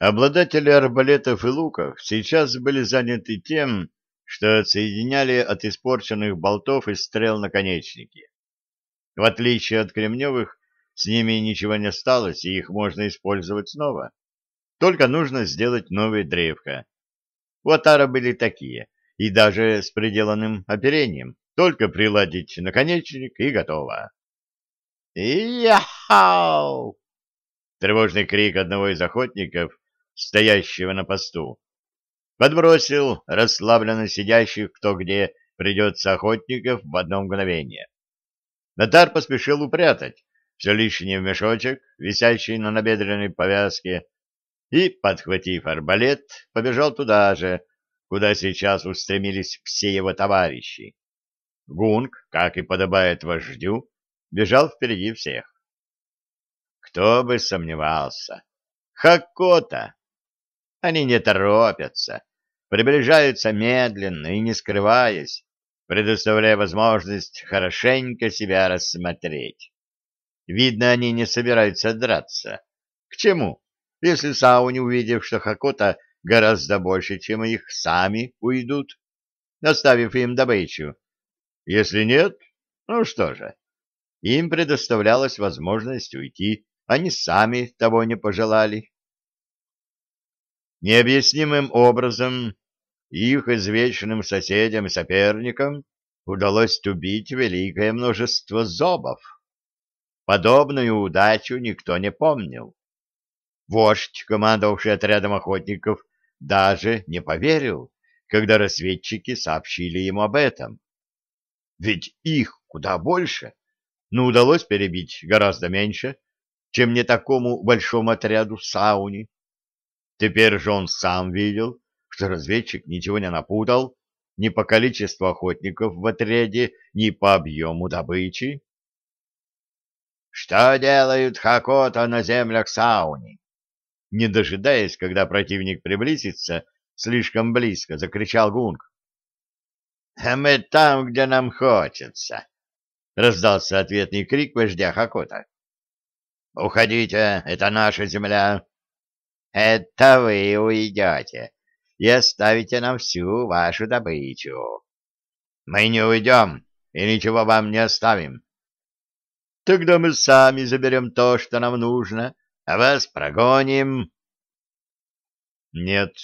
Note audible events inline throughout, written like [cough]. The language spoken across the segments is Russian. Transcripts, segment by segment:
Обладатели арбалетов и луков сейчас были заняты тем, что отсоединяли от испорченных болтов и стрел наконечники. В отличие от кремневых, с ними ничего не осталось, и их можно использовать снова. Только нужно сделать новые древка. У Атара были такие, и даже с приделанным оперением. Только приладить наконечник и готово. «Яхау!» Тревожный крик одного из охотников стоящего на посту. Подбросил расслабленно сидящих кто где придется охотников в одно мгновение. Натар поспешил упрятать все лишнее в мешочек, висящий на набедренной повязке, и, подхватив арбалет, побежал туда же, куда сейчас устремились все его товарищи. Гунг, как и подобает вождю, бежал впереди всех. Кто бы сомневался. Хакота! Они не торопятся, приближаются медленно и не скрываясь, предоставляя возможность хорошенько себя рассмотреть. Видно, они не собираются драться. К чему, если Сауни, увидев, что Хакота гораздо больше, чем их, сами уйдут, оставив им добычу? Если нет, ну что же, им предоставлялась возможность уйти, они сами того не пожелали. Необъяснимым образом их извечным соседям и соперникам удалось убить великое множество зобов. Подобную удачу никто не помнил. Вождь, командовавший отрядом охотников, даже не поверил, когда разведчики сообщили ему об этом. Ведь их куда больше, но удалось перебить гораздо меньше, чем не такому большому отряду сауни. Теперь же он сам видел, что разведчик ничего не напутал ни по количеству охотников в отряде, ни по объему добычи. «Что делают Хакота на землях Сауни?» Не дожидаясь, когда противник приблизится, слишком близко, закричал Гунг. «А мы там, где нам хочется!» — раздался ответный крик вождя Хакота. «Уходите, это наша земля!» Это вы уйдете и оставите нам всю вашу добычу. Мы не уйдем и ничего вам не оставим. Тогда мы сами заберем то, что нам нужно, а вас прогоним. Нет,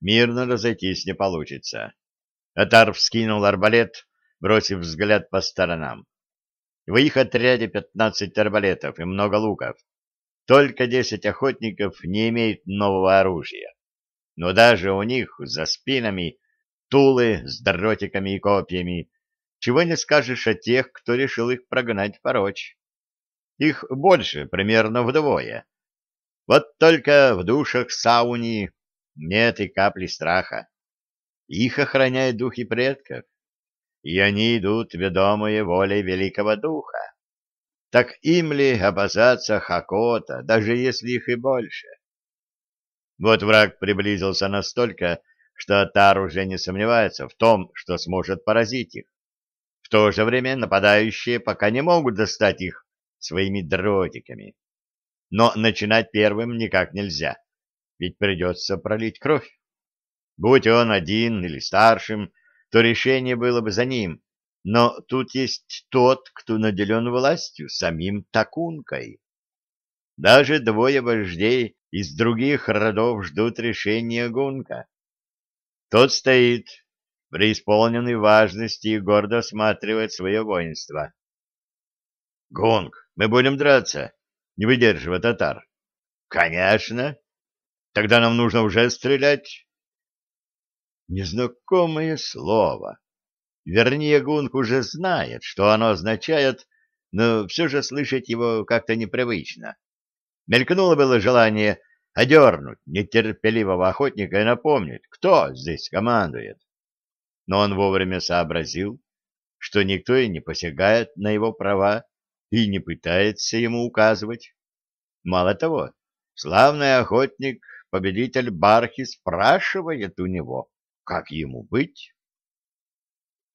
мирно разойтись не получится. Атар вскинул арбалет, бросив взгляд по сторонам. В их отряде пятнадцать арбалетов и много луков. Только десять охотников не имеют нового оружия. Но даже у них за спинами тулы с дротиками и копьями. Чего не скажешь о тех, кто решил их прогнать прочь. Их больше, примерно вдвое. Вот только в душах сауни нет и капли страха. Их охраняют духи предков, и они идут ведомые волей великого духа так им ли опасаться Хакота, даже если их и больше? Вот враг приблизился настолько, что Атар уже не сомневается в том, что сможет поразить их. В то же время нападающие пока не могут достать их своими дротиками. Но начинать первым никак нельзя, ведь придется пролить кровь. Будь он один или старшим, то решение было бы за ним, но тут есть тот, кто наделен властью, самим Такункой. Даже двое вождей из других родов ждут решения Гунка. Тот стоит, преисполненный важности и гордо осматривает свое воинство. — Гунг, мы будем драться, — не выдерживает татар. — Конечно. Тогда нам нужно уже стрелять. Незнакомое слово. Вернее, Гунг уже знает, что оно означает, но все же слышать его как-то непривычно. Мелькнуло было желание одернуть нетерпеливого охотника и напомнить, кто здесь командует. Но он вовремя сообразил, что никто и не посягает на его права и не пытается ему указывать. Мало того, славный охотник, победитель Бархи, спрашивает у него, как ему быть.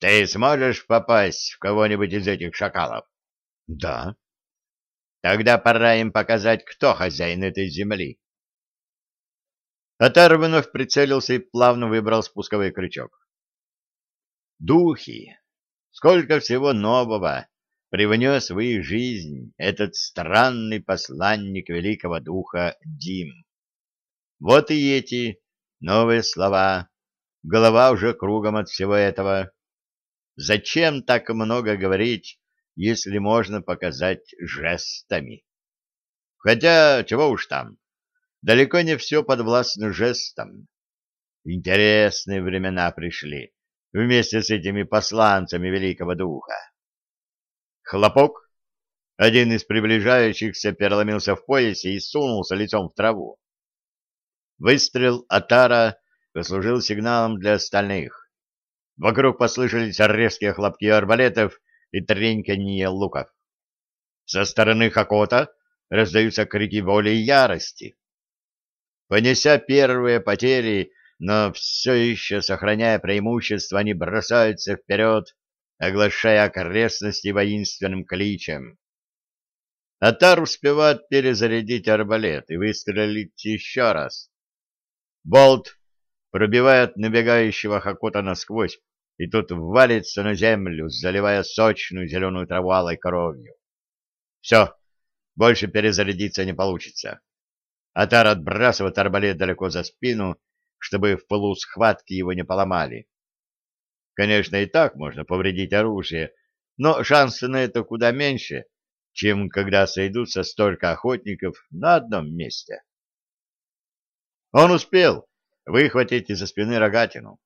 Ты сможешь попасть в кого-нибудь из этих шакалов? Да. Тогда пора им показать, кто хозяин этой земли. Атар вновь прицелился и плавно выбрал спусковой крючок. Духи! Сколько всего нового привнес в их жизнь этот странный посланник великого духа Дим. Вот и эти новые слова. Голова уже кругом от всего этого. Зачем так много говорить, если можно показать жестами? Хотя, чего уж там, далеко не все подвластно жестам. Интересные времена пришли вместе с этими посланцами Великого Духа. Хлопок. Один из приближающихся переломился в поясе и сунулся лицом в траву. Выстрел Атара послужил сигналом для остальных. Вокруг послышались резкие хлопки арбалетов и треньканье луков. Со стороны Хакота раздаются крики боли и ярости. Понеся первые потери, но все еще сохраняя преимущество, они бросаются вперед, оглашая окрестности воинственным кличем. Атар успевает перезарядить арбалет и выстрелить еще раз. Болт пробивает набегающего Хакота насквозь, и тот валится на землю, заливая сочную зеленую траву алой кровью. Все, больше перезарядиться не получится. Атар отбрасывает арбалет далеко за спину, чтобы в полу схватки его не поломали. Конечно, и так можно повредить оружие, но шансы на это куда меньше, чем когда сойдутся столько охотников на одном месте. Он успел выхватить из-за спины рогатину,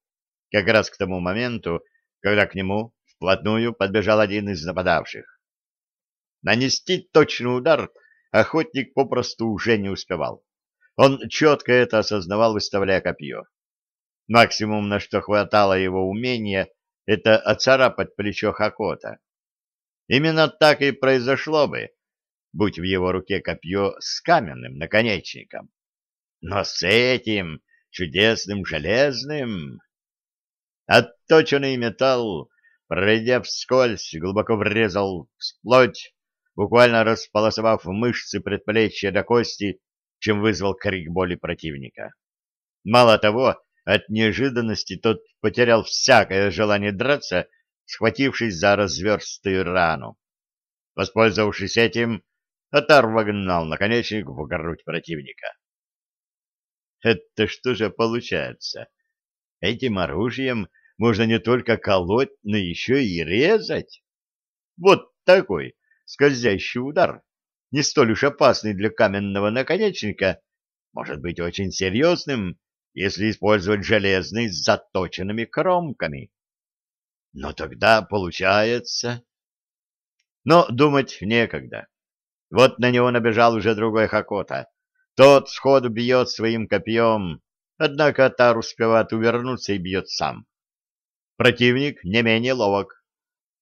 как раз к тому моменту, когда к нему вплотную подбежал один из нападавших. Нанести точный удар охотник попросту уже не успевал. Он четко это осознавал, выставляя копье. Максимум, на что хватало его умения, это оцарапать плечо Хакота. Именно так и произошло бы, будь в его руке копье с каменным наконечником. Но с этим чудесным железным... Отточенный металл, пройдя вскользь, глубоко врезал в плоть, буквально располосовав мышцы предплечья до кости, чем вызвал крик боли противника. Мало того, от неожиданности тот потерял всякое желание драться, схватившись за разверстую рану. Воспользовавшись этим, Атар вогнал наконечник в грудь противника. Это что же получается? Этим оружием можно не только колоть, но еще и резать. Вот такой скользящий удар, не столь уж опасный для каменного наконечника, может быть очень серьезным, если использовать железный с заточенными кромками. Но тогда получается... Но думать некогда. Вот на него набежал уже другой Хакота. Тот сходу бьет своим копьем, однако Атар успевает увернуться и бьет сам. Противник не менее ловок.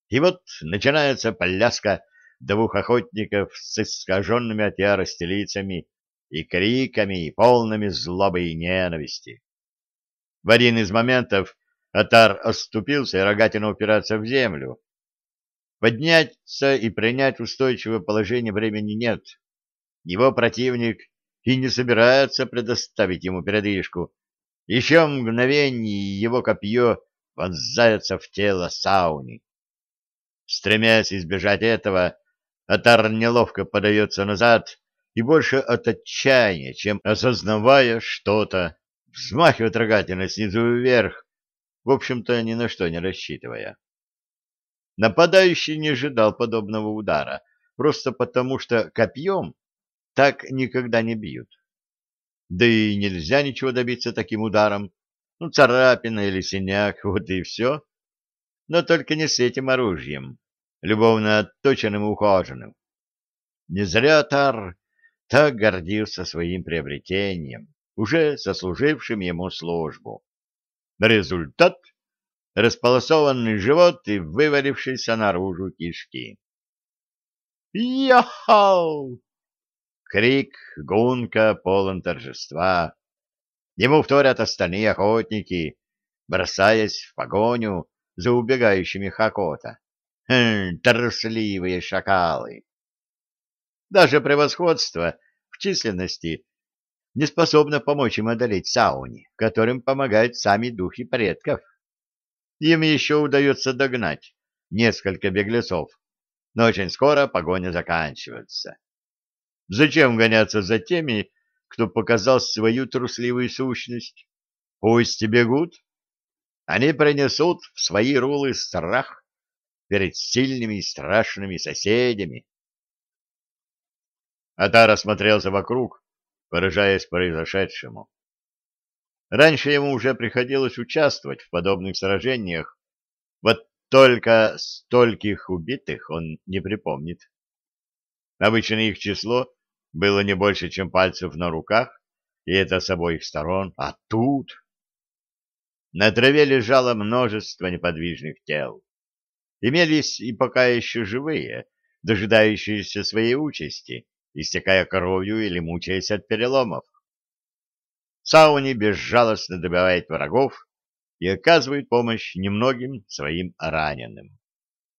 И вот начинается пляска двух охотников с искаженными от ярости лицами и криками, и полными злобы и ненависти. В один из моментов Атар оступился, и рогатина упирается в землю. Подняться и принять устойчивое положение времени нет. Его противник и не собирается предоставить ему передышку. Еще мгновение его копье вонзается в тело сауни. Стремясь избежать этого, Атар неловко подается назад и больше от отчаяния, чем осознавая что-то, взмахивает рогатиной снизу вверх, в общем-то ни на что не рассчитывая. Нападающий не ожидал подобного удара, просто потому что копьем так никогда не бьют. Да и нельзя ничего добиться таким ударом, ну, царапина или синяк, [laughs] вот и все. Но только не с этим оружием, любовно отточенным и ухоженным. Не зря Тар так гордился своим приобретением, уже сослужившим ему службу. Результат — располосованный живот и вывалившиеся наружу кишки. «Йохау!» Крик гунка полон торжества. Ему вторят остальные охотники, бросаясь в погоню за убегающими Хакота. Хм, трусливые шакалы! Даже превосходство в численности не способна помочь им одолеть сауни, которым помогают сами духи предков. Им еще удается догнать несколько беглецов, но очень скоро погоня заканчивается. Зачем гоняться за теми, кто показал свою трусливую сущность? Пусть бегут. Они принесут в свои рулы страх перед сильными и страшными соседями. Атар осмотрелся вокруг, поражаясь произошедшему. Раньше ему уже приходилось участвовать в подобных сражениях, вот только стольких убитых он не припомнит. Обычно их число было не больше, чем пальцев на руках, и это с обоих сторон, а тут... На траве лежало множество неподвижных тел. Имелись и пока еще живые, дожидающиеся своей участи, истекая кровью или мучаясь от переломов. Сауни безжалостно добивает врагов и оказывает помощь немногим своим раненым.